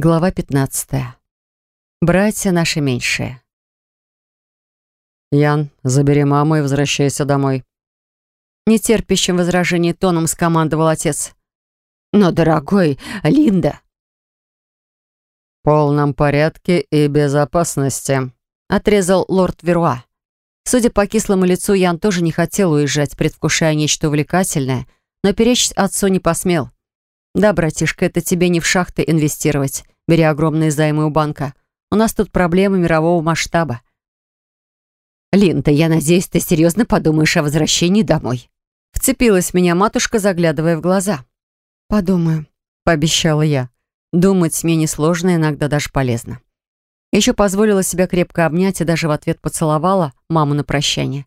Глава 15. Братья наши меньшие. «Ян, забери маму и возвращайся домой». Нетерпящим возражений тоном скомандовал отец. «Но, дорогой, Линда...» «В полном порядке и безопасности», — отрезал лорд Веруа. Судя по кислому лицу, Ян тоже не хотел уезжать, предвкушая нечто увлекательное, но перечить отцу не посмел. «Да, братишка, это тебе не в шахты инвестировать, беря огромные займы у банка. У нас тут проблемы мирового масштаба». «Линта, я надеюсь, ты серьезно подумаешь о возвращении домой?» Вцепилась меня матушка, заглядывая в глаза. «Подумаю», — пообещала я. «Думать мне несложно, иногда даже полезно». Еще позволила себя крепко обнять и даже в ответ поцеловала маму на прощание.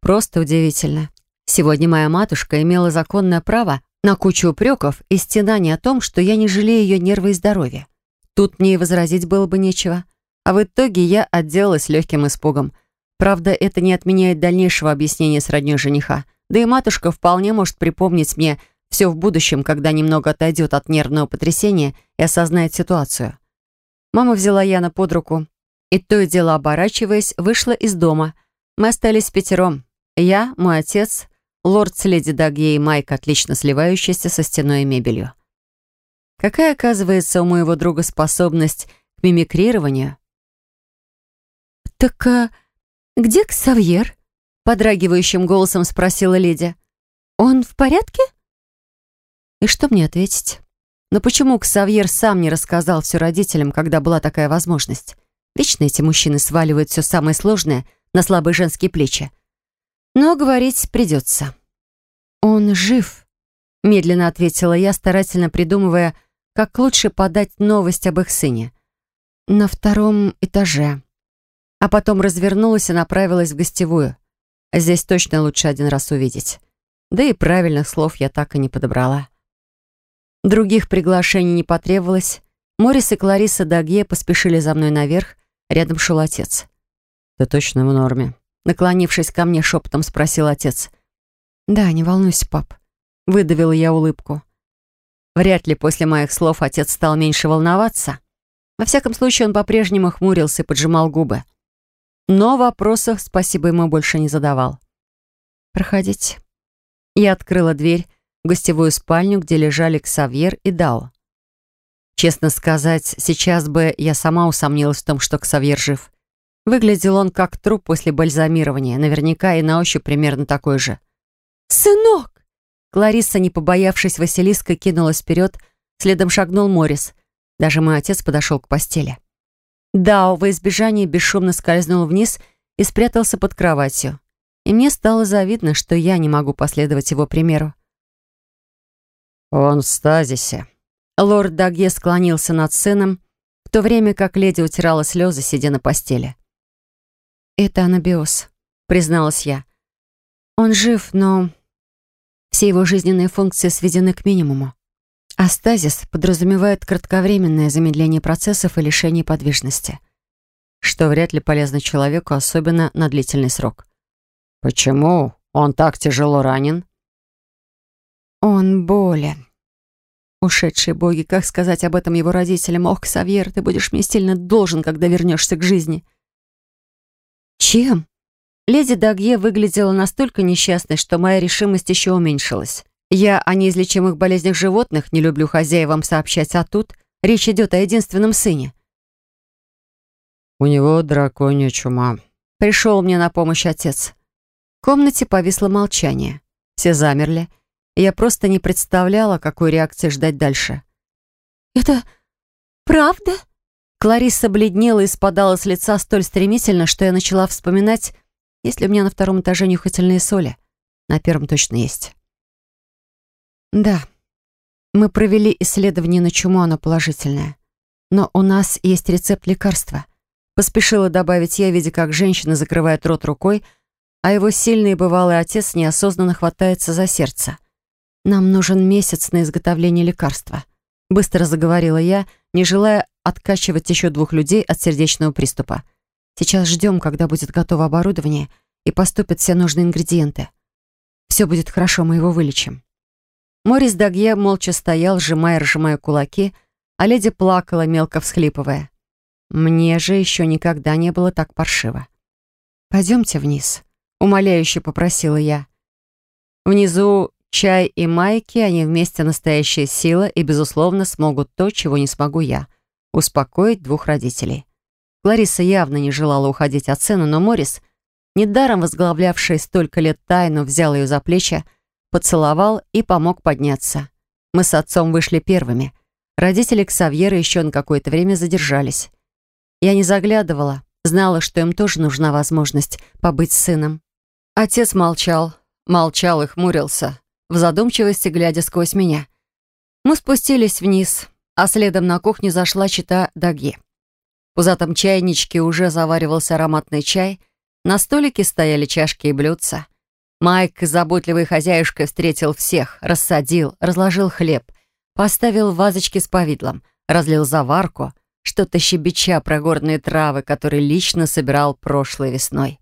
Просто удивительно. Сегодня моя матушка имела законное право на кучу упреков и стенаний о том, что я не жалею ее нервы и здоровья. Тут мне и возразить было бы нечего. А в итоге я отделалась легким испугом. Правда, это не отменяет дальнейшего объяснения с роднёй жениха. Да и матушка вполне может припомнить мне все в будущем, когда немного отойдет от нервного потрясения и осознает ситуацию. Мама взяла Яна под руку и, то и дело оборачиваясь, вышла из дома. Мы остались пятером. Я, мой отец, лорд с леди Дагье и Майк, отлично сливающийся со стеной и мебелью. Какая, оказывается, у моего друга способность к мимикрированию? «Так а где Ксавьер?» — подрагивающим голосом спросила леди. «Он в порядке?» И что мне ответить? Но почему Ксавьер сам не рассказал все родителям, когда была такая возможность? Вечно эти мужчины сваливают все самое сложное на слабые женские плечи. Но говорить придется. «Он жив», — медленно ответила я, старательно придумывая, как лучше подать новость об их сыне. «На втором этаже». А потом развернулась и направилась в гостевую. Здесь точно лучше один раз увидеть. Да и правильных слов я так и не подобрала. Других приглашений не потребовалось. Морис и Клариса Дагье поспешили за мной наверх. Рядом шел отец. «Ты точно в норме?» Наклонившись ко мне, шепотом спросил отец. «Да, не волнуйся, пап». Выдавила я улыбку. Вряд ли после моих слов отец стал меньше волноваться. Во всяком случае, он по-прежнему хмурился и поджимал губы. Но вопросов, спасибо ему, больше не задавал. «Проходите». Я открыла дверь, в гостевую спальню, где лежали Ксавьер и Дао. Честно сказать, сейчас бы я сама усомнилась в том, что Ксавьер жив. Выглядел он как труп после бальзамирования, наверняка и на ощупь примерно такой же. «Сынок!» Клариса, не побоявшись Василиска, кинулась вперед, следом шагнул Морис. Даже мой отец подошел к постели. Дао во избежание бесшумно скользнул вниз и спрятался под кроватью. И мне стало завидно, что я не могу последовать его примеру. «Он в стазисе». Лорд Дагье склонился над сыном, в то время как леди утирала слезы, сидя на постели. «Это анабиоз», — призналась я. «Он жив, но все его жизненные функции сведены к минимуму. А стазис подразумевает кратковременное замедление процессов и лишение подвижности, что вряд ли полезно человеку, особенно на длительный срок». «Почему? Он так тяжело ранен?» Он болен. Ушедшие боги, как сказать об этом его родителям? Ох, Ксавьер, ты будешь мне сильно должен, когда вернешься к жизни. Чем? Леди Дагье выглядела настолько несчастной, что моя решимость еще уменьшилась. Я о неизлечимых болезнях животных не люблю хозяевам сообщать, а тут речь идет о единственном сыне. У него драконья чума. Пришел мне на помощь отец. В комнате повисло молчание. Все замерли. Я просто не представляла, какой реакции ждать дальше. «Это правда?» Клариса бледнела и спадала с лица столь стремительно, что я начала вспоминать, есть ли у меня на втором этаже нюхательные соли. На первом точно есть. Да, мы провели исследование на чуму, оно положительное. Но у нас есть рецепт лекарства. Поспешила добавить я, видя, как женщина закрывает рот рукой, а его сильный бывалый отец неосознанно хватается за сердце. «Нам нужен месяц на изготовление лекарства», — быстро заговорила я, не желая откачивать еще двух людей от сердечного приступа. «Сейчас ждем, когда будет готово оборудование и поступят все нужные ингредиенты. Все будет хорошо, мы его вылечим». Морис Дагье молча стоял, сжимая разжимая кулаки, а леди плакала, мелко всхлипывая. Мне же еще никогда не было так паршиво. «Пойдемте вниз», — умоляюще попросила я. Внизу чай и майки, они вместе настоящая сила и, безусловно, смогут то, чего не смогу я — успокоить двух родителей. Клариса явно не желала уходить от сына, но Морис, недаром возглавлявший столько лет тайну, взял ее за плечи, поцеловал и помог подняться. Мы с отцом вышли первыми. Родители Ксавьера еще на какое-то время задержались. Я не заглядывала, знала, что им тоже нужна возможность побыть с сыном. Отец молчал, молчал и хмурился, в задумчивости глядя сквозь меня. Мы спустились вниз, а следом на кухню зашла чита Даги. В пузатом чайничке уже заваривался ароматный чай, на столике стояли чашки и блюдца. Майк, заботливый хозяюшкой, встретил всех, рассадил, разложил хлеб, поставил вазочки с повидлом, разлил заварку, что-то щебеча про горные травы, которые лично собирал прошлой весной.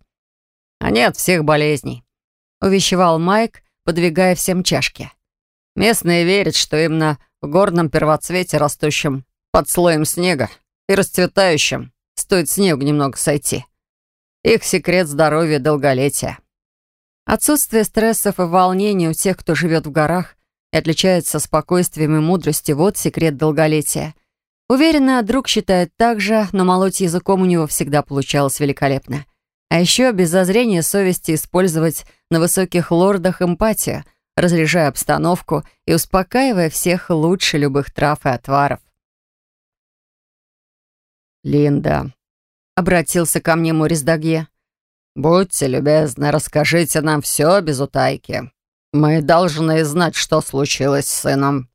«А нет всех болезней», — увещевал Майк, подвигая всем чашки. «Местные верят, что именно в горном первоцвете, растущем под слоем снега и расцветающем, стоит снегу немного сойти. Их секрет здоровья и долголетия». Отсутствие стрессов и волнений у тех, кто живет в горах, и отличается спокойствием и мудростью, вот секрет долголетия. Уверена, друг считает так же, но молоть языком у него всегда получалось великолепно. А еще без зазрения совести использовать на высоких лордах эмпатию, разряжая обстановку и успокаивая всех лучше любых трав и отваров. «Линда», — обратился ко мне Морис Дагье, «Будьте любезны, расскажите нам все без утайки. Мы должны знать, что случилось с сыном».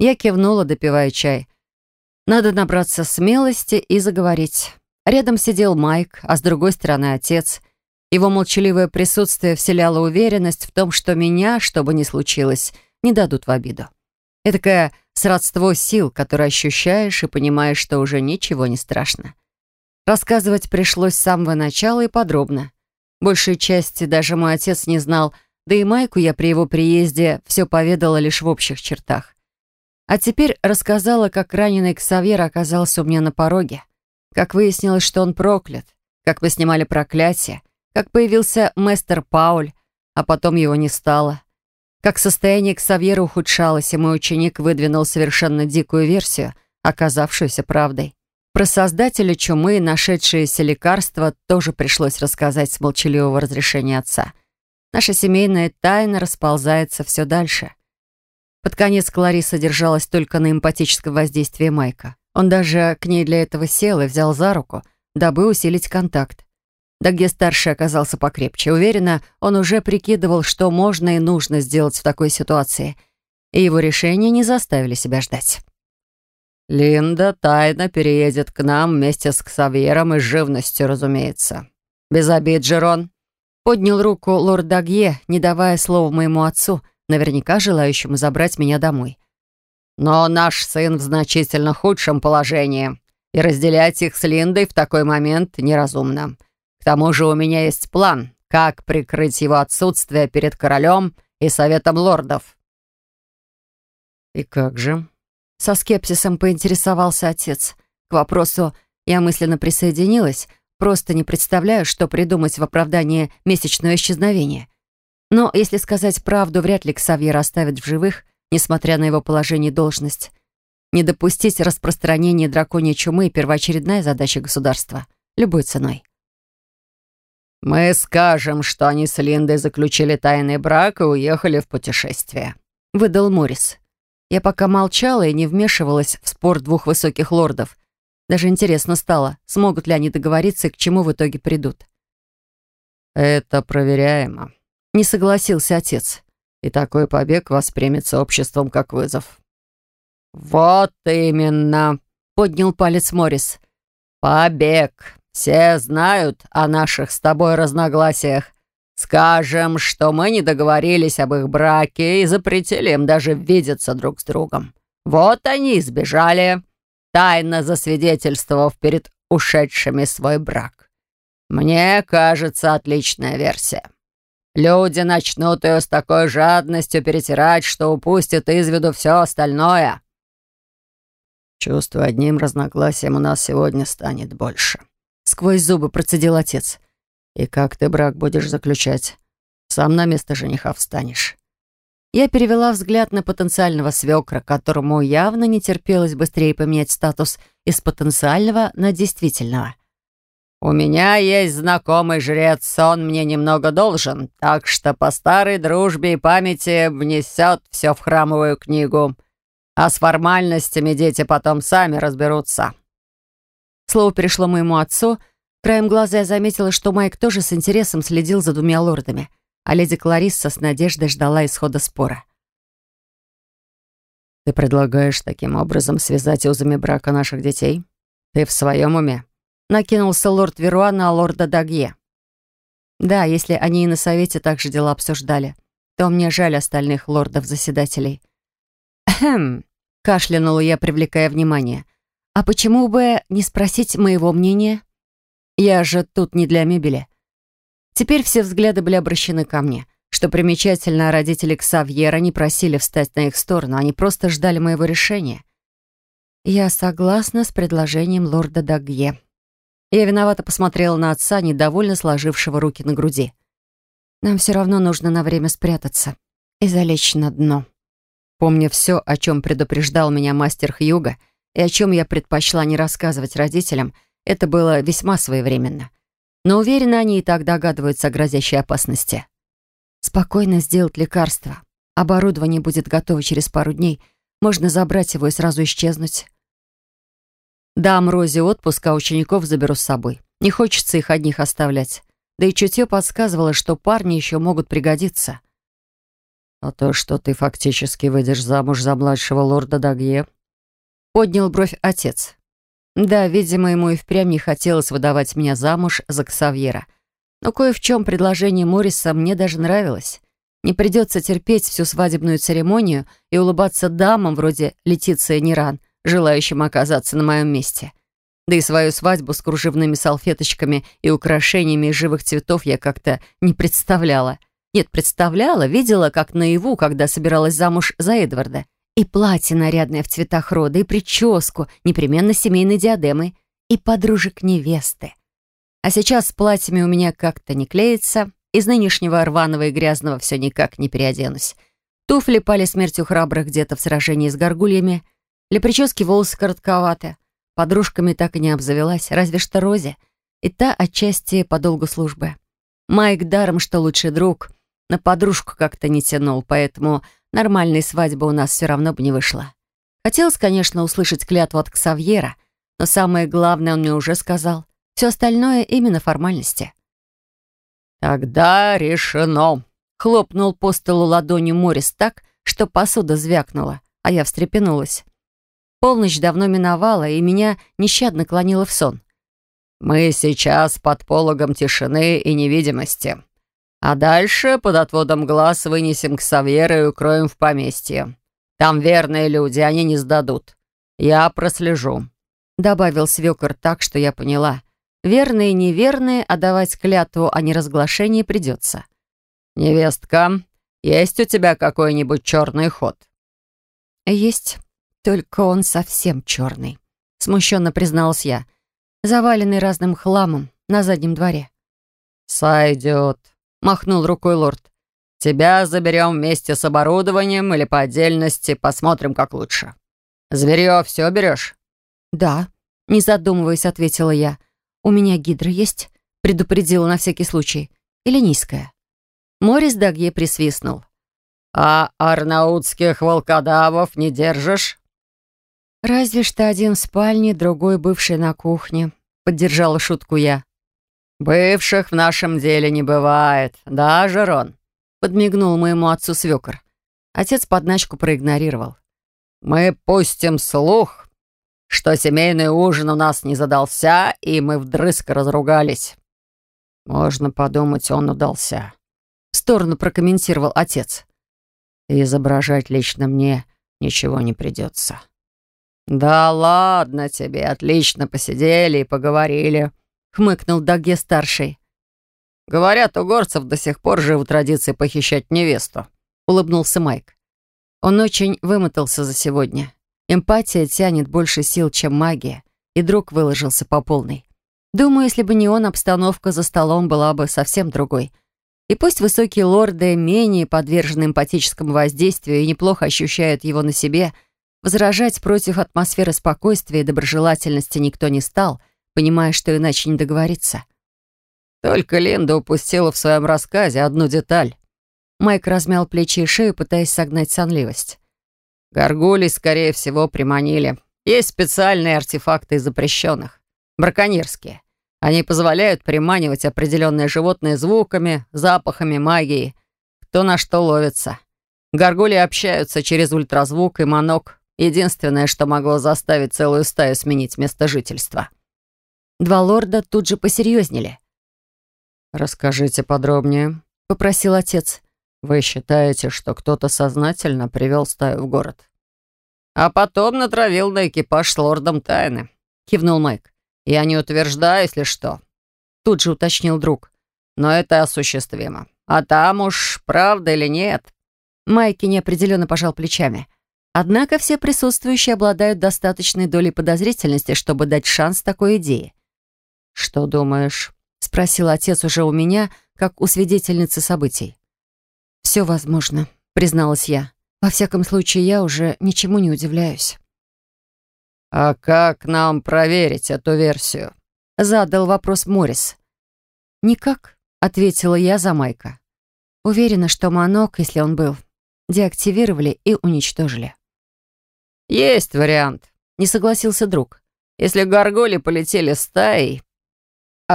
Я кивнула, допивая чай. Надо набраться смелости и заговорить. Рядом сидел Майк, а с другой стороны отец. Его молчаливое присутствие вселяло уверенность в том, что меня, что бы ни случилось, не дадут в обиду. Этакое сродство сил, которое ощущаешь и понимаешь, что уже ничего не страшно. Рассказывать пришлось с самого начала и подробно. Большей части даже мой отец не знал, да и Майку я при его приезде все поведала лишь в общих чертах. А теперь рассказала, как раненый Ксавьер оказался у меня на пороге, как выяснилось, что он проклят, как мы снимали проклятие, как появился мастер Пауль, а потом его не стало, как состояние Ксавьера ухудшалось, и мой ученик выдвинул совершенно дикую версию, оказавшуюся правдой. Про создателя чумы и нашедшиеся лекарства тоже пришлось рассказать с молчаливого разрешения отца. Наша семейная тайна расползается все дальше. Под конец Клариса держалась только на эмпатическом воздействии Майка. Он даже к ней для этого сел и взял за руку, дабы усилить контакт. Да где старший оказался покрепче. Уверена, он уже прикидывал, что можно и нужно сделать в такой ситуации. И его решения не заставили себя ждать. Линда тайно переедет к нам вместе с Ксавьером и живностью, разумеется. Без обид, Жерон. Поднял руку лорд Дагье, не давая слова моему отцу, наверняка желающему забрать меня домой. Но наш сын в значительно худшем положении, и разделять их с Линдой в такой момент неразумно. К тому же у меня есть план, как прикрыть его отсутствие перед королем и советом лордов. «И как же?» Со скепсисом поинтересовался отец. К вопросу я мысленно присоединилась, просто не представляю, что придумать в оправдании месячного исчезновения. Но, если сказать правду, вряд ли Ксавьер оставит в живых, несмотря на его положение и должность. Не допустить распространения драконьей чумы — первоочередная задача государства. Любой ценой. «Мы скажем, что они с Линдой заключили тайный брак и уехали в путешествие», — выдал Морис. Я пока молчала и не вмешивалась в спор двух высоких лордов. Даже интересно стало, смогут ли они договориться и к чему в итоге придут. «Это проверяемо», — не согласился отец. «И такой побег воспримется обществом как вызов». «Вот именно», — поднял палец Морис. «Побег. Все знают о наших с тобой разногласиях. Скажем, что мы не договорились об их браке и запретили им даже видеться друг с другом. Вот они и сбежали, тайно засвидетельствовав перед ушедшими свой брак. Мне кажется, отличная версия. Люди начнут ее с такой жадностью перетирать, что упустят из виду все остальное. Чувствую, одним разногласием у нас сегодня станет больше. Сквозь зубы процедил отец. И как ты брак будешь заключать? Сам на место жениха встанешь. Я перевела взгляд на потенциального свекра, которому явно не терпелось быстрее поменять статус из потенциального на действительного. «У меня есть знакомый жрец, он мне немного должен, так что по старой дружбе и памяти внесет все в храмовую книгу. А с формальностями дети потом сами разберутся». Слово перешло моему отцу. Краем глаза я заметила, что Майк тоже с интересом следил за двумя лордами, а леди Кларисса с надеждой ждала исхода спора. «Ты предлагаешь таким образом связать узами брака наших детей? Ты в своем уме?» Накинулся лорд Веруа на лорда Дагье. «Да, если они и на совете также дела обсуждали, то мне жаль остальных лордов-заседателей». «Хм», — кашлянула я, привлекая внимание. «А почему бы не спросить моего мнения? Я же тут не для мебели». Теперь все взгляды были обращены ко мне. Что примечательно, родители Ксавьера не просили встать на их сторону, они просто ждали моего решения. Я согласна с предложением лорда Дагье. Я виновато посмотрела на отца, недовольно сложившего руки на груди. Нам все равно нужно на время спрятаться и залечь на дно. Помня все, о чем предупреждал меня мастер Хьюга, и о чем я предпочла не рассказывать родителям, это было весьма своевременно. Но уверена, они и так догадываются о грозящей опасности. Спокойно сделать лекарство. Оборудование будет готово через пару дней. Можно забрать его и сразу исчезнуть. Дам Розе отпуск, а учеников заберу с собой. Не хочется их одних оставлять. Да и чутье подсказывало, что парни еще могут пригодиться. «А то, что ты фактически выйдешь замуж за младшего лорда Дагье?» Поднял бровь отец. Да, видимо, ему и впрямь не хотелось выдавать меня замуж за Ксавьера. Но кое в чем предложение Морриса мне даже нравилось. Не придется терпеть всю свадебную церемонию и улыбаться дамам вроде Летиции Ниран, желающим оказаться на моем месте. Да и свою свадьбу с кружевными салфеточками и украшениями из живых цветов я как-то не представляла. Нет, представляла, видела, как наяву, когда собиралась замуж за Эдварда. И платье нарядное в цветах рода, и прическу, непременно семейной диадемой, и подружек невесты. А сейчас с платьями у меня как-то не клеится, из нынешнего рваного и грязного все никак не переоденусь. Туфли пали смертью храбрых где-то в сражении с горгульями, для прически волосы коротковаты, подружками так и не обзавелась, разве что Розе, и та отчасти по долгу службы. Майк даром, что лучший друг — на подружку как-то не тянул, поэтому нормальной свадьбы у нас все равно бы не вышло. Хотелось, конечно, услышать клятву от Ксавьера, но самое главное он мне уже сказал. Все остальное именно формальности. «Тогда решено!» — хлопнул по столу ладонью Морис так, что посуда звякнула, а я встрепенулась. Полночь давно миновала, и меня нещадно клонило в сон. «Мы сейчас под пологом тишины и невидимости. А дальше под отводом глаз вынесем к Савьеру и укроем в поместье. Там верные люди, они не сдадут. Я прослежу», — добавил свекор так, что я поняла. Верные и неверные, а давать клятву о неразглашении придется. «Невестка, есть у тебя какой-нибудь черный ход?» «Есть, только он совсем черный», — смущенно призналась я, заваленный разным хламом на заднем дворе. «Сойдет», махнул рукой лорд. «Тебя заберем вместе с оборудованием или по отдельности, посмотрим, как лучше. Зверье все берешь?» «Да», — не задумываясь, ответила я. «У меня гидра есть?» — предупредила на всякий случай. «Или низкая?» Морис Дагье присвистнул. «А арнаутских волкодавов не держишь?» «Разве что один в спальне, другой бывший на кухне», — поддержала шутку я. «Бывших в нашем деле не бывает, да, Жерон?» Подмигнул моему отцу свекор. Отец подначку проигнорировал. «Мы пустим слух, что семейный ужин у нас не задался, и мы вдрызг разругались». «Можно подумать, он удался», — в сторону прокомментировал отец. «Изображать лично мне ничего не придется». «Да ладно тебе, отлично посидели и поговорили», — хмыкнул Даге-старший. «Говорят, у горцев до сих пор живут традиции похищать невесту», — улыбнулся Майк. Он очень вымотался за сегодня. Эмпатия тянет больше сил, чем магия, и друг выложился по полной. Думаю, если бы не он, обстановка за столом была бы совсем другой. И пусть высокие лорды менее подвержены эмпатическому воздействию и неплохо ощущают его на себе, возражать против атмосферы спокойствия и доброжелательности никто не стал, понимая, что иначе не договориться. Только Линда упустила в своем рассказе одну деталь. Майк размял плечи и шею, пытаясь согнать сонливость. Горгулей, скорее всего, приманили. Есть специальные артефакты из запрещенных. Браконьерские. Они позволяют приманивать определенные животные звуками, запахами, магией. Кто на что ловится. Горгули общаются через ультразвук и манок. Единственное, что могло заставить целую стаю сменить место жительства. Два лорда тут же посерьезнели. «Расскажите подробнее», — попросил отец. «Вы считаете, что кто-то сознательно привел стаю в город?» «А потом натравил на экипаж с лордом тайны», — кивнул Майк. «Я не утверждаю, если что». Тут же уточнил друг. «Но это осуществимо. А там уж правда или нет?» Майки неопределенно пожал плечами. Однако все присутствующие обладают достаточной долей подозрительности, чтобы дать шанс такой идее. «Что думаешь?» — спросил отец уже у меня, как у свидетельницы событий. «Все возможно», — призналась я. «Во всяком случае, я уже ничему не удивляюсь». «А как нам проверить эту версию?» — задал вопрос Моррис. «Никак», — ответила я за Майка. Уверена, что манок, если он был, деактивировали и уничтожили. «Есть вариант», — не согласился друг. «Если горголи полетели стаей,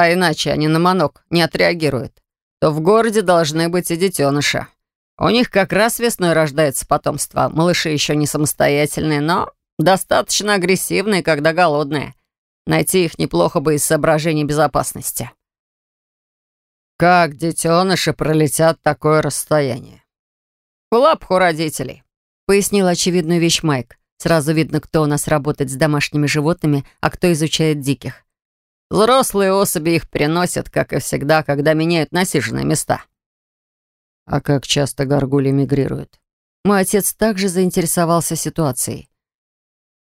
а иначе они на манок не отреагируют, то в городе должны быть и детеныши. У них как раз весной рождается потомство. Малыши еще не самостоятельные, но достаточно агрессивные, когда голодные. Найти их неплохо бы из соображений безопасности. Как детеныши пролетят такое расстояние? В лапку родителей, пояснил очевидную вещь Майк. Сразу видно, кто у нас работает с домашними животными, а кто изучает диких. Взрослые особи их переносят, как и всегда, когда меняют насиженные места. А как часто горгули мигрируют? Мой отец также заинтересовался ситуацией.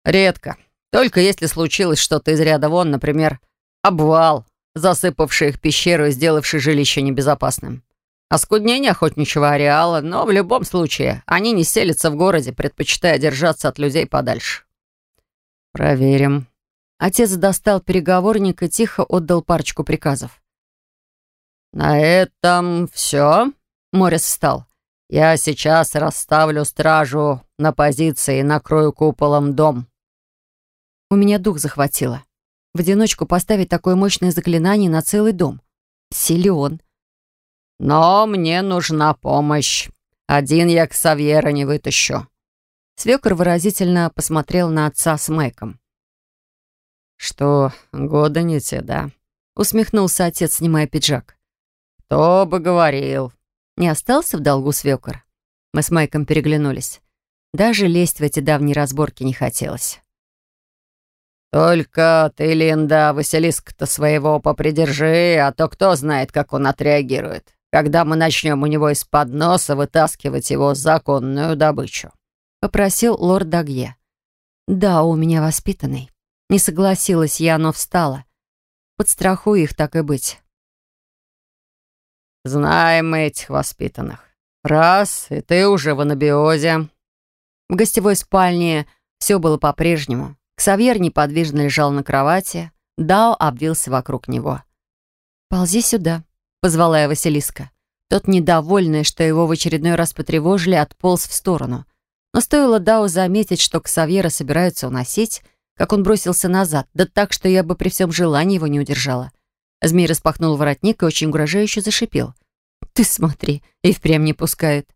Редко. Только если случилось что-то из ряда вон, например, обвал, засыпавший их пещеру и сделавший жилище небезопасным. Оскуднение охотничьего ареала, но в любом случае они не селятся в городе, предпочитая держаться от людей подальше. «Проверим», Отец достал переговорник и тихо отдал парочку приказов. «На этом все?» Морис встал. «Я сейчас расставлю стражу на позиции и накрою куполом дом». У меня дух захватило. В одиночку поставить такое мощное заклинание на целый дом. Силен. «Но мне нужна помощь. Один я к Савьера не вытащу». Свекор выразительно посмотрел на отца с Майком. «Что, года не те, да?» — усмехнулся отец, снимая пиджак. «Кто бы говорил?» Не остался в долгу свекор. Мы с Майком переглянулись. Даже лезть в эти давние разборки не хотелось. «Только ты, Линда, Василиск-то своего попридержи, а то кто знает, как он отреагирует, когда мы начнем у него из-под носа вытаскивать его законную добычу», — попросил лорд Дагье. «Да, у меня воспитанный». Не согласилась я, но встала. Подстрахую их, так и быть. «Знаем мы этих воспитанных. Раз, и ты уже в анабиозе». В гостевой спальне все было по-прежнему. Ксавьер неподвижно лежал на кровати. Дао обвился вокруг него. «Ползи сюда», — позвала я Василиска. Тот, недовольный, что его в очередной раз потревожили, отполз в сторону. Но стоило Дао заметить, что Ксавьера собираются уносить, как он бросился назад, да так, что я бы при всем желании его не удержала. Змей распахнул воротник и очень угрожающе зашипел. «Ты смотри, и впрямь не пускает».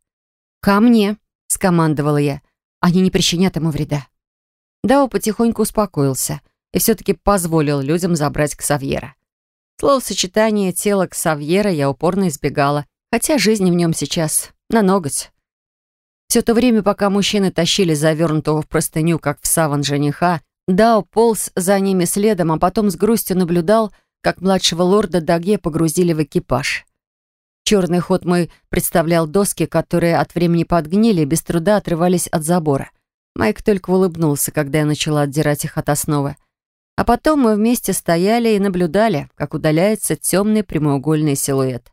«Ко мне», — скомандовала я. «Они не причинят ему вреда». Дао потихоньку успокоился и все-таки позволил людям забрать Ксавьера. Словосочетание «тело Ксавьера» я упорно избегала, хотя жизнь в нем сейчас на ноготь. Все то время, пока мужчины тащили завернутого в простыню, как в саван жениха, Дао полз за ними следом, а потом с грустью наблюдал, как младшего лорда Даге погрузили в экипаж. Черный ход мой представлял доски, которые от времени подгнили и без труда отрывались от забора. Майк только улыбнулся, когда я начала отдирать их от основы. А потом мы вместе стояли и наблюдали, как удаляется темный прямоугольный силуэт.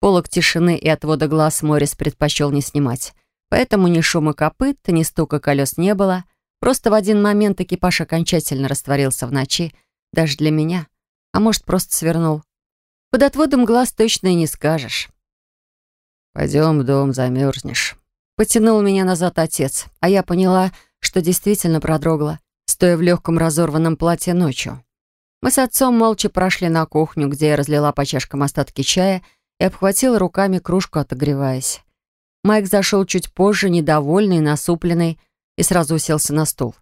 Полок тишины и отвода глаз Морис предпочел не снимать. Поэтому ни шума копыт, ни стука колес не было. Просто в один момент экипаж окончательно растворился в ночи, даже для меня. А может, просто свернул. Под отводом глаз точно и не скажешь. «Пойдем в дом, замерзнешь». Потянул меня назад отец, а я поняла, что действительно продрогла, стоя в легком разорванном платье ночью. Мы с отцом молча прошли на кухню, где я разлила по чашкам остатки чая и обхватила руками кружку, отогреваясь. Майк зашел чуть позже, недовольный, насупленный, и сразу уселся на стул.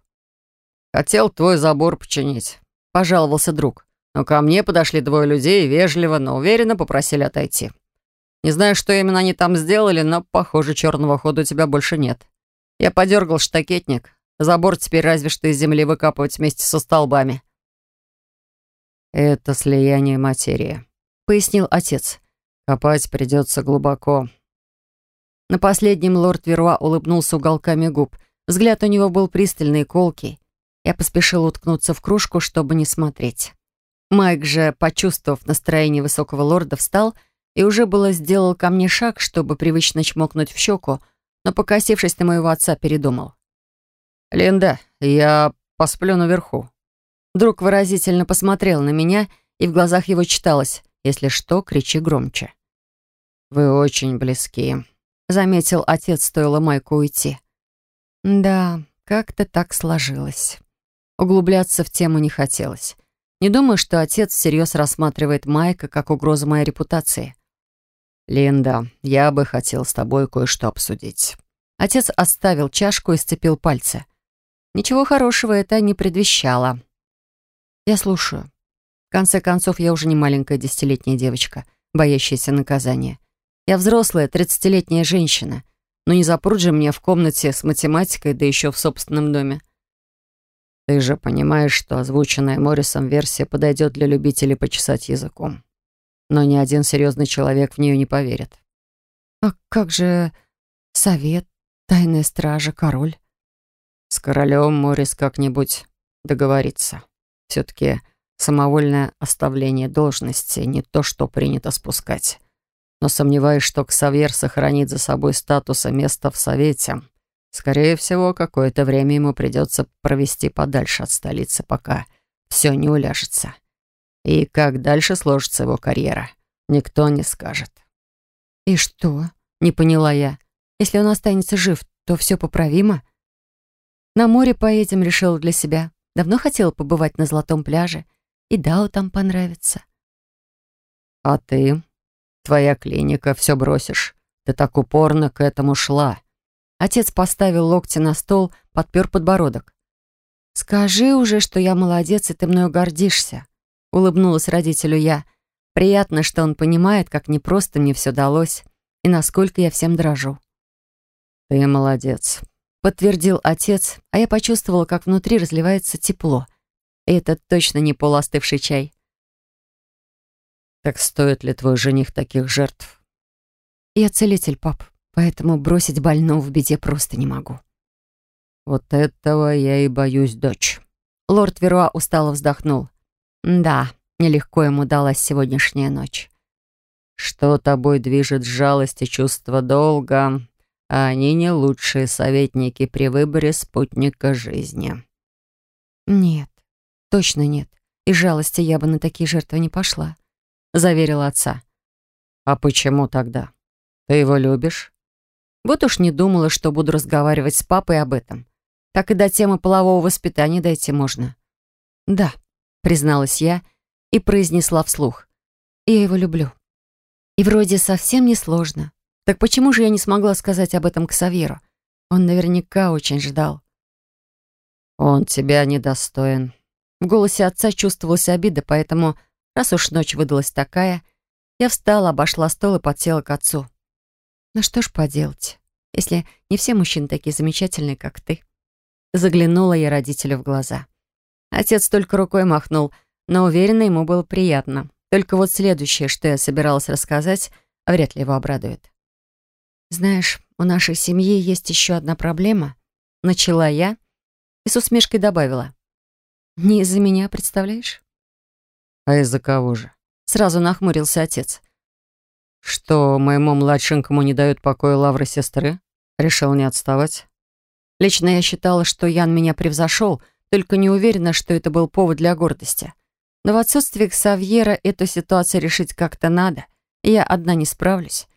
«Хотел твой забор починить», — пожаловался друг. «Но ко мне подошли двое людей и вежливо, но уверенно попросили отойти. Не знаю, что именно они там сделали, но, похоже, черного хода у тебя больше нет. Я подергал штакетник. Забор теперь разве что из земли выкапывать вместе со столбами». «Это слияние материи», — пояснил отец. «Копать придется глубоко». На последнем лорд Веруа улыбнулся уголками губ. Взгляд у него был пристальный и колкий. Я поспешил уткнуться в кружку, чтобы не смотреть. Майк же, почувствовав настроение высокого лорда, встал и уже было сделал ко мне шаг, чтобы привычно чмокнуть в щеку, но, покосившись на моего отца, передумал. «Линда, я посплю наверху». Друг выразительно посмотрел на меня, и в глазах его читалось «Если что, кричи громче». «Вы очень близки», — заметил отец, стоило Майку уйти. «Да, как-то так сложилось». Углубляться в тему не хотелось. Не думаю, что отец всерьез рассматривает Майка как угрозу моей репутации. «Линда, я бы хотел с тобой кое-что обсудить». Отец оставил чашку и сцепил пальцы. Ничего хорошего это не предвещало. Я слушаю. В конце концов, я уже не маленькая десятилетняя девочка, боящаяся наказания. Я взрослая, тридцатилетняя женщина. Но не запрут же мне в комнате с математикой, да еще в собственном доме. Ты же понимаешь, что озвученная Моррисом версия подойдет для любителей почесать языком но ни один серьезный человек в нее не поверит. А как же совет, тайная стража, король? С королем Морис как-нибудь договорится. Все-таки самовольное оставление должности не то, что принято спускать. Но сомневаюсь, что Ксавьер сохранит за собой статуса места в Совете. Скорее всего, какое-то время ему придется провести подальше от столицы, пока все не уляжется. И как дальше сложится его карьера, никто не скажет. «И что?» — не поняла я. «Если он останется жив, то все поправимо?» «На море поедем», — решила для себя. Давно хотела побывать на Золотом пляже. И Дао там понравится. «А ты? Твоя клиника, все бросишь. Ты так упорно к этому шла». Отец поставил локти на стол, подпер подбородок. «Скажи уже, что я молодец, и ты мною гордишься. Улыбнулась родителю я. Приятно, что он понимает, как непросто мне все далось и насколько я всем дрожу. «Ты молодец», — подтвердил отец, а я почувствовала, как внутри разливается тепло. Это точно не полуостывший чай. «Так стоит ли твой жених таких жертв?» «Я целитель, пап, поэтому бросить больного в беде просто не могу». «Вот этого я и боюсь, дочь». Лорд Веруа устало вздохнул. Да, нелегко ему далась сегодняшняя ночь. Что тобой движет жалость и чувство долга, а они не лучшие советники при выборе спутника жизни. Нет, точно нет. И жалости я бы на такие жертвы не пошла, заверила отца. А почему тогда? Ты его любишь? Вот уж не думала, что буду разговаривать с папой об этом. Так и до темы полового воспитания дойти можно. Да, призналась я и произнесла вслух. «Я его люблю». И вроде совсем не сложно. Так почему же я не смогла сказать об этом к Савьеру? Он наверняка очень ждал. «Он тебя недостоин». В голосе отца чувствовалась обида, поэтому, раз уж ночь выдалась такая, я встала, обошла стол и подсела к отцу. «Ну что ж поделать, если не все мужчины такие замечательные, как ты?» Заглянула я родителю в глаза. Отец только рукой махнул, но уверенно ему было приятно. Только вот следующее, что я собиралась рассказать, вряд ли его обрадует. «Знаешь, у нашей семьи есть еще одна проблема», начала я и с усмешкой добавила. «Не из-за меня, представляешь?» «А из-за кого же?» Сразу нахмурился отец. «Что, моему младшенькому не дают покоя лавры сестры? Решил не отставать?» Лично я считала, что Ян меня превзошел, только не уверена, что это был повод для гордости. Но в отсутствие Ксавьера эту ситуацию решить как-то надо, и я одна не справлюсь.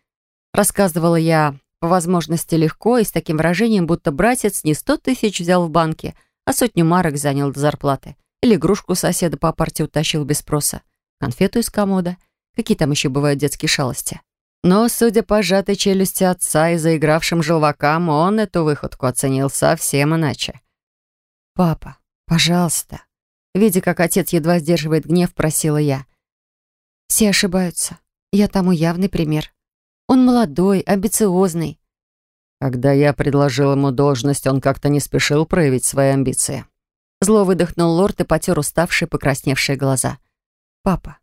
Рассказывала я по возможности легко и с таким выражением, будто братец не сто тысяч взял в банке, а сотню марок занял до зарплаты. Или игрушку соседа по парте утащил без спроса. Конфету из комода. Какие там еще бывают детские шалости. Но, судя по сжатой челюсти отца и заигравшим желвакам, он эту выходку оценил совсем иначе. «Папа, пожалуйста». Видя, как отец едва сдерживает гнев, просила я. «Все ошибаются. Я тому явный пример. Он молодой, амбициозный. Когда я предложил ему должность, он как-то не спешил проявить свои амбиции. Зло выдохнул лорд и потер уставшие, покрасневшие глаза. «Папа,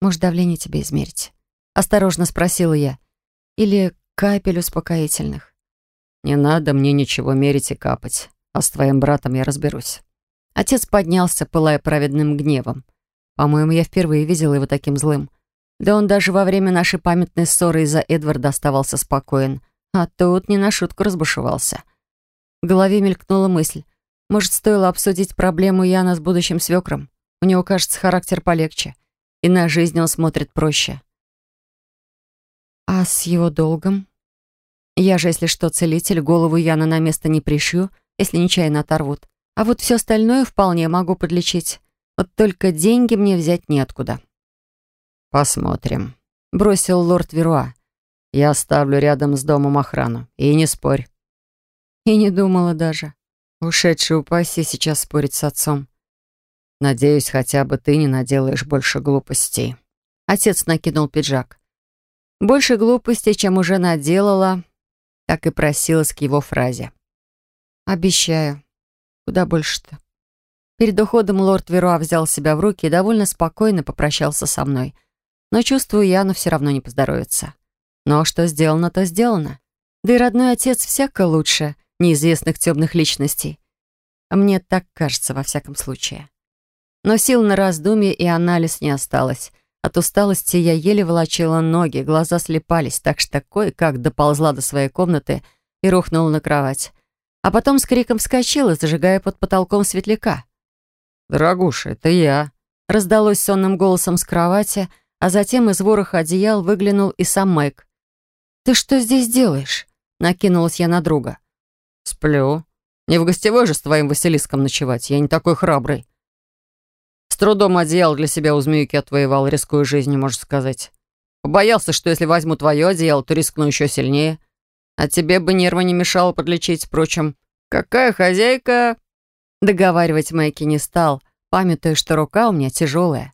может, давление тебе измерить?» Осторожно спросила я. «Или капель успокоительных?» «Не надо мне ничего мерить и капать, а с твоим братом я разберусь». Отец поднялся, пылая праведным гневом. По-моему, я впервые видела его таким злым. Да он даже во время нашей памятной ссоры из-за Эдварда оставался спокоен, а тут не на шутку разбушевался. В голове мелькнула мысль. Может, стоило обсудить проблему Яна с будущим свекром? У него, кажется, характер полегче, и на жизнь он смотрит проще. А с его долгом? Я же, если что, целитель, голову Яна на место не пришью, если нечаянно оторвут. А вот все остальное вполне могу подлечить. Вот только деньги мне взять неоткуда. «Посмотрим», — бросил лорд Веруа. «Я оставлю рядом с домом охрану. И не спорь». И не думала даже. Ушедший упаси сейчас спорить с отцом. «Надеюсь, хотя бы ты не наделаешь больше глупостей». Отец накинул пиджак. Больше глупостей, чем уже наделала, так и просилась к его фразе. «Обещаю. Куда больше-то?» Перед уходом лорд Веруа взял себя в руки и довольно спокойно попрощался со мной — но чувствую, Яну все равно не поздоровится. Но что сделано, то сделано. Да и родной отец всяко лучше неизвестных темных личностей. Мне так кажется, во всяком случае. Но сил на раздумье и анализ не осталось. От усталости я еле волочила ноги, глаза слепались, так что кое-как доползла до своей комнаты и рухнула на кровать. А потом с криком вскочила, зажигая под потолком светляка. «Дорогуша, это я», — раздалось сонным голосом с кровати — а затем из вороха одеял выглянул и сам Майк. «Ты что здесь делаешь?» — накинулась я на друга. «Сплю. Не в гостевой же с твоим Василиском ночевать, я не такой храбрый. С трудом одеял для себя у змеюки отвоевал, рискуя жизнью, можно сказать. Побоялся, что если возьму твое одеяло, то рискну еще сильнее. А тебе бы нервы не мешало подлечить, впрочем. Какая хозяйка...» Договаривать Майки не стал, памятуя, что рука у меня тяжелая.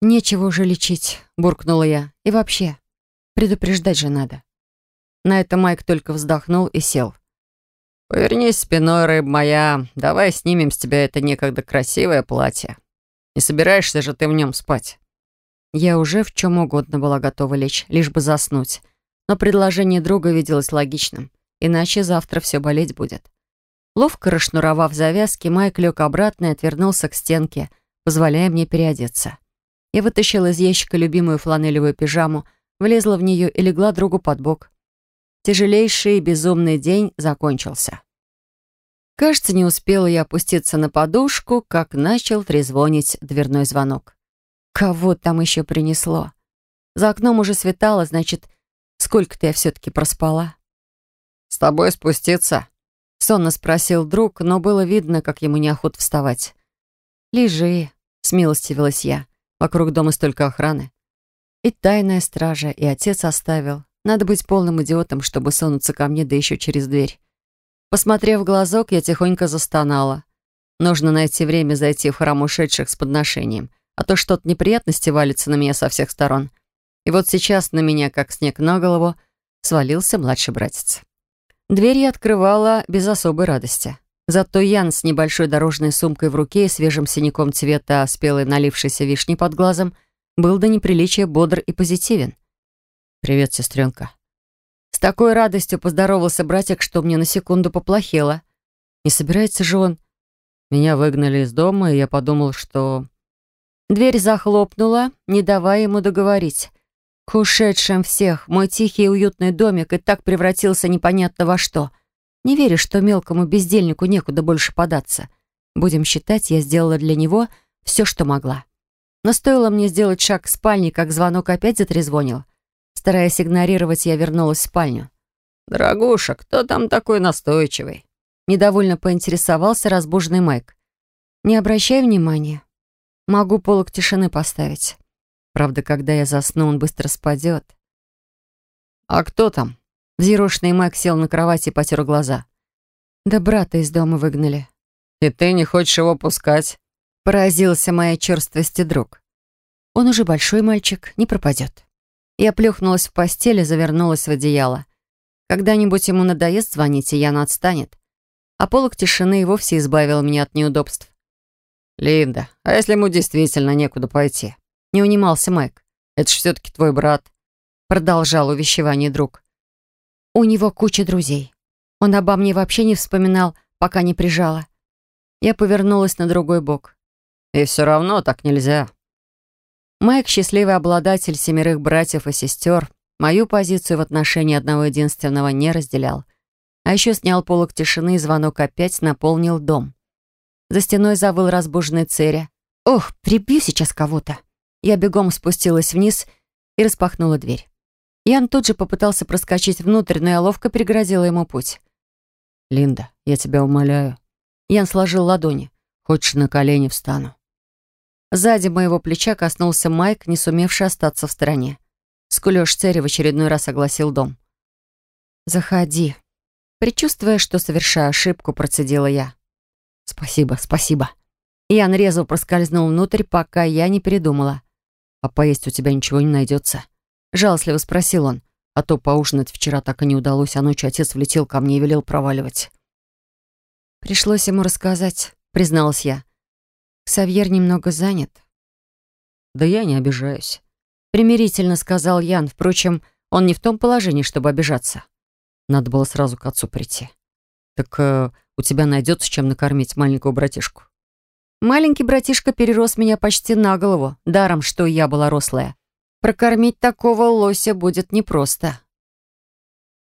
«Нечего уже лечить», — буркнула я. «И вообще, предупреждать же надо». На это Майк только вздохнул и сел. «Повернись спиной, рыб моя. Давай снимем с тебя это некогда красивое платье. Не собираешься же ты в нем спать?» Я уже в чем угодно была готова лечь, лишь бы заснуть. Но предложение друга виделось логичным, иначе завтра все болеть будет. Ловко расшнуровав завязки, Майк лег обратно и отвернулся к стенке, позволяя мне переодеться. Я вытащила из ящика любимую фланелевую пижаму, влезла в нее и легла другу под бок. Тяжелейший и безумный день закончился. Кажется, не успела я опуститься на подушку, как начал трезвонить дверной звонок. Кого там еще принесло? За окном уже светало, значит, сколько-то я все-таки проспала. «С тобой спуститься?» — сонно спросил друг, но было видно, как ему неохот вставать. «Лежи», — смилостивилась я. Вокруг дома столько охраны. И тайная стража, и отец оставил. Надо быть полным идиотом, чтобы сунуться ко мне, да еще через дверь. Посмотрев в глазок, я тихонько застонала. Нужно найти время зайти в храм ушедших с подношением, а то что-то неприятности валится на меня со всех сторон. И вот сейчас на меня, как снег на голову, свалился младший братец. Дверь я открывала без особой радости. Зато Ян с небольшой дорожной сумкой в руке и свежим синяком цвета спелой налившейся вишни под глазом был до неприличия бодр и позитивен. «Привет, сестренка». С такой радостью поздоровался братик, что мне на секунду поплохело. Не собирается же он... Меня выгнали из дома, и я подумал, что... Дверь захлопнула, не давая ему договорить. К ушедшим всех мой тихий и уютный домик и так превратился непонятно во что. Не верю, что мелкому бездельнику некуда больше податься. Будем считать, я сделала для него все, что могла. Но стоило мне сделать шаг к спальне, как звонок опять затрезвонил. Стараясь игнорировать, я вернулась в спальню. «Дорогуша, кто там такой настойчивый?» Недовольно поинтересовался разбуженный Майк. «Не обращай внимания. Могу полок тишины поставить. Правда, когда я засну, он быстро спадет». «А кто там?» Взъерошенный Майк сел на кровати и потер глаза. «Да брата из дома выгнали». «И ты не хочешь его пускать?» Поразился моей черствости друг. Он уже большой мальчик, не пропадет. Я плюхнулась в постель и завернулась в одеяло. Когда-нибудь ему надоест звонить, и Яна отстанет. А полок тишины и вовсе избавил меня от неудобств. «Линда, а если ему действительно некуда пойти?» Не унимался Майк. «Это ж все-таки твой брат», — продолжал увещевание друг. «У него куча друзей. Он обо мне вообще не вспоминал, пока не прижала». Я повернулась на другой бок. И все равно так нельзя. Майк, счастливый обладатель семерых братьев и сестер, мою позицию в отношении одного единственного не разделял. А еще снял полок тишины, и звонок опять наполнил дом. За стеной завыл разбуженный Церя. «Ох, прибью сейчас кого-то!» Я бегом спустилась вниз и распахнула дверь. Ян тут же попытался проскочить внутрь, но я ловко преградила ему путь. «Линда, я тебя умоляю». Ян сложил ладони. «Хочешь, на колени встану?» Сзади моего плеча коснулся Майк, не сумевший остаться в стороне. Скулёж Церри в очередной раз огласил дом. «Заходи». Причувствуя, что совершаю ошибку, процедила я. «Спасибо, спасибо». Ян резво проскользнул внутрь, пока я не передумала. «А поесть у тебя ничего не найдется?» Жалостливо спросил он. «А то поужинать вчера так и не удалось, а ночью отец влетел ко мне и велел проваливать». «Пришлось ему рассказать», — призналась я. Савьер немного занят. Да я не обижаюсь. Примирительно сказал Ян. Впрочем, он не в том положении, чтобы обижаться. Надо было сразу к отцу прийти. Так э, у тебя найдется чем накормить маленького братишку? Маленький братишка перерос меня почти на голову, даром, что я была рослая. Прокормить такого лося будет непросто.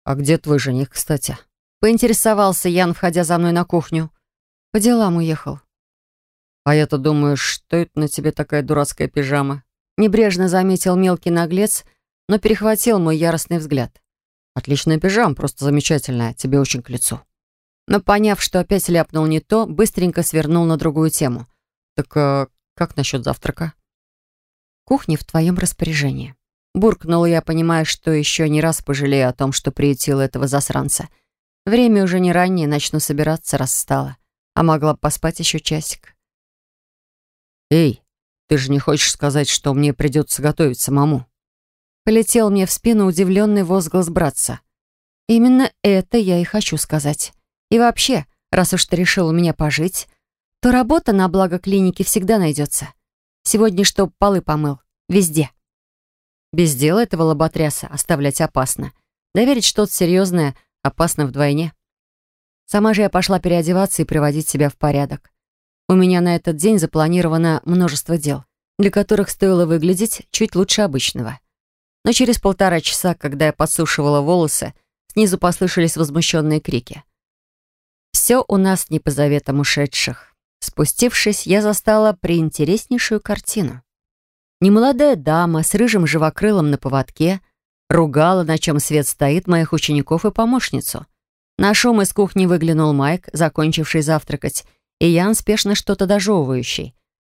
«А где твой жених, кстати?» Поинтересовался Ян, входя за мной на кухню. По делам уехал. «А я-то думаю, что это на тебе такая дурацкая пижама?» Небрежно заметил мелкий наглец, но перехватил мой яростный взгляд. «Отличная пижама, просто замечательная, тебе очень к лицу». Но поняв, что опять ляпнул не то, быстренько свернул на другую тему. «Так а, как насчет завтрака?» «Кухня в твоем распоряжении». Буркнула я, понимая, что еще не раз пожалею о том, что приютила этого засранца. Время уже не раннее, начну собираться, раз стало. А могла бы поспать еще часик. «Эй, ты же не хочешь сказать, что мне придется готовить самому?» Полетел мне в спину удивленный возглас братца. «Именно это я и хочу сказать. И вообще, раз уж ты решил у меня пожить, то работа на благо клиники всегда найдется. Сегодня чтоб полы помыл. Везде». Без дела этого лоботряса оставлять опасно. Доверить что-то серьезное опасно вдвойне. Сама же я пошла переодеваться и приводить себя в порядок. У меня на этот день запланировано множество дел, для которых стоило выглядеть чуть лучше обычного. Но через полтора часа, когда я подсушивала волосы, снизу послышались возмущенные крики. Все у нас не по заветам ушедших. Спустившись, я застала приинтереснейшую картину. Немолодая дама с рыжим живокрылом на поводке ругала, на чем свет стоит, моих учеников и помощницу. На шум из кухни выглянул Майк, закончивший завтракать, и Ян спешно что-то дожевывающий.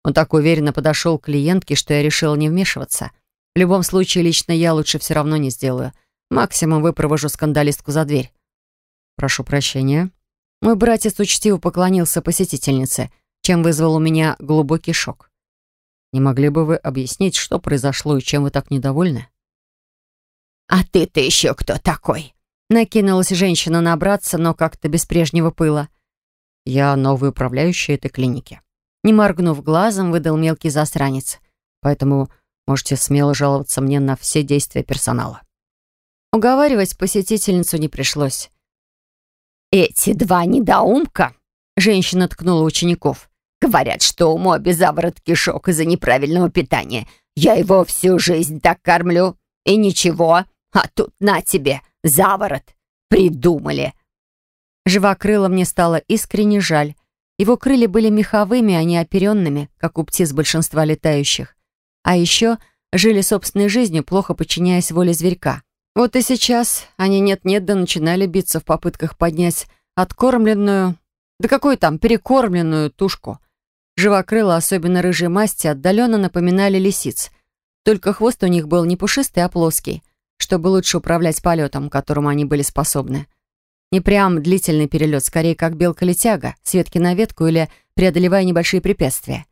Он так уверенно подошел к клиентке, что я решила не вмешиваться. В любом случае, лично я лучше все равно не сделаю. Максимум выпровожу скандалистку за дверь. «Прошу прощения». Мой братец учтиво поклонился посетительнице, чем вызвал у меня глубокий шок. «Не могли бы вы объяснить, что произошло и чем вы так недовольны?» «А ты-то еще кто такой?» Накинулась женщина на братца, но как-то без прежнего пыла. Я новый управляющий этой клиники. Не моргнув глазом, выдал мелкий засранец. Поэтому можете смело жаловаться мне на все действия персонала. Уговаривать посетительницу не пришлось. «Эти два недоумка», — женщина ткнула учеников, «говорят, что у Моби заворот кишок из-за неправильного питания. Я его всю жизнь так кормлю, и ничего, а тут на тебе, заворот. Придумали». Живокрыло мне стало искренне жаль. Его крылья были меховыми, а не оперенными, как у птиц большинства летающих. А еще жили собственной жизнью, плохо подчиняясь воле зверька. Вот и сейчас они нет-нет да начинали биться в попытках поднять откормленную, да какую там, перекормленную тушку. Живокрыло, особенно рыжие масти, отдаленно напоминали лисиц. Только хвост у них был не пушистый, а плоский, чтобы лучше управлять полетом, которому они были способны. Не прям длительный перелет, скорее как белка-летяга, с ветки на ветку или преодолевая небольшие препятствия.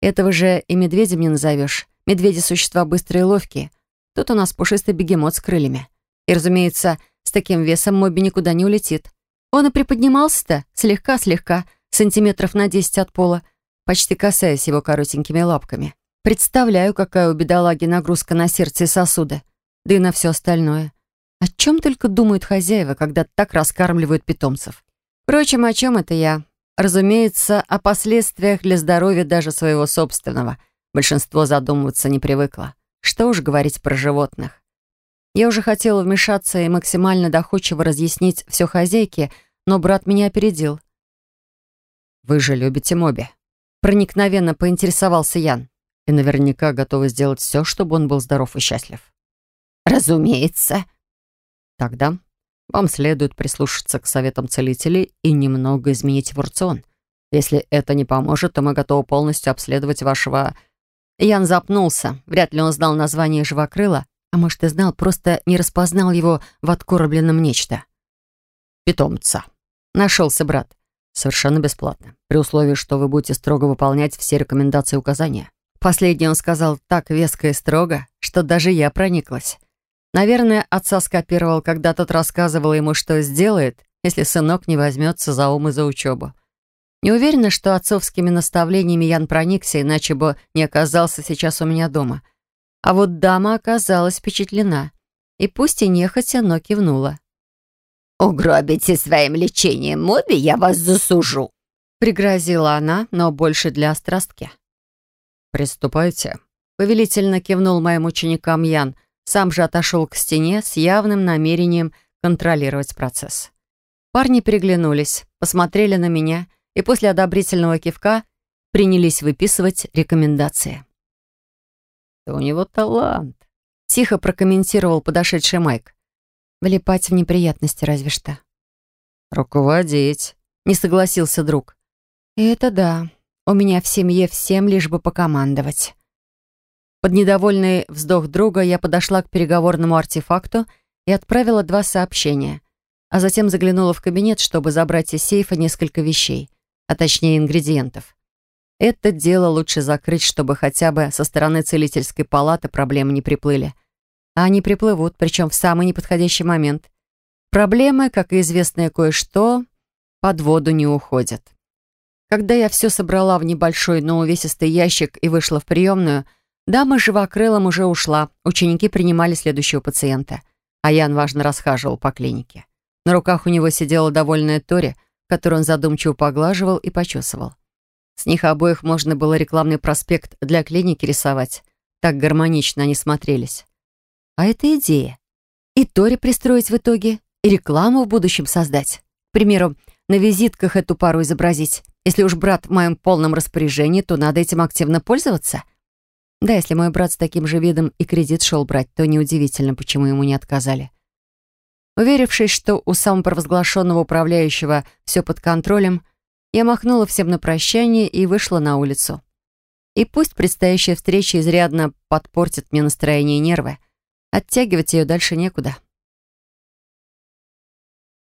Этого же и медведем не назовешь. Медведи — существа быстрые и ловкие — Тут у нас пушистый бегемот с крыльями. И, разумеется, с таким весом Моби никуда не улетит. Он и приподнимался-то слегка-слегка, сантиметров на десять от пола, почти касаясь его коротенькими лапками. Представляю, какая у бедолаги нагрузка на сердце и сосуды, да и на все остальное. О чем только думают хозяева, когда так раскармливают питомцев. Впрочем, о чем это я? Разумеется, о последствиях для здоровья даже своего собственного. Большинство задумываться не привыкло. Что уж говорить про животных. Я уже хотела вмешаться и максимально доходчиво разъяснить все хозяйке, но брат меня опередил. «Вы же любите Моби?» Проникновенно поинтересовался Ян. «И наверняка готовы сделать все, чтобы он был здоров и счастлив». «Разумеется». «Тогда вам следует прислушаться к советам целителей и немного изменить рацион. Если это не поможет, то мы готовы полностью обследовать вашего Ян запнулся. Вряд ли он знал название живокрыла, а может и знал, просто не распознал его в откормленном нечто. «Питомца», — нашелся брат. «Совершенно бесплатно, при условии, что вы будете строго выполнять все рекомендации и указания». Последнее он сказал так веско и строго, что даже я прониклась. Наверное, отца скопировал, когда тот рассказывал ему, что сделает, если сынок не возьмется за ум и за учебу. Не уверена, что отцовскими наставлениями Ян проникся, иначе бы не оказался сейчас у меня дома. А вот дама оказалась впечатлена. И пусть и нехотя, но кивнула. «Угробите своим лечением Моби, я вас засужу», — пригрозила она, но больше для острастки. «Приступайте», — повелительно кивнул моим ученикам Ян, сам же отошел к стене с явным намерением контролировать процесс. Парни переглянулись, посмотрели на меня — и после одобрительного кивка принялись выписывать рекомендации. «У него талант», — тихо прокомментировал подошедший Майк. «Влипать в неприятности разве что». «Руководить», — не согласился друг. «Это да. У меня в семье всем лишь бы покомандовать». Под недовольный вздох друга я подошла к переговорному артефакту и отправила два сообщения, а затем заглянула в кабинет, чтобы забрать из сейфа несколько вещей а точнее ингредиентов. Это дело лучше закрыть, чтобы хотя бы со стороны целительской палаты проблемы не приплыли. А они приплывут, причем в самый неподходящий момент. Проблемы, как и известное кое-что, под воду не уходят. Когда я все собрала в небольшой, но увесистый ящик и вышла в приемную, дама живокрылом уже ушла, ученики принимали следующего пациента, а Ян важно расхаживал по клинике. На руках у него сидела довольная Тори, который он задумчиво поглаживал и почесывал. С них обоих можно было рекламный проспект для клиники рисовать. Так гармонично они смотрелись. А это идея. И Тори пристроить в итоге, и рекламу в будущем создать. К примеру, на визитках эту пару изобразить. Если уж брат в моем полном распоряжении, то надо этим активно пользоваться. Да, если мой брат с таким же видом и кредит шел брать, то неудивительно, почему ему не отказали. Уверившись, что у самопровозглашенного управляющего все под контролем, я махнула всем на прощание и вышла на улицу. И пусть предстоящая встреча изрядно подпортит мне настроение и нервы, оттягивать ее дальше некуда.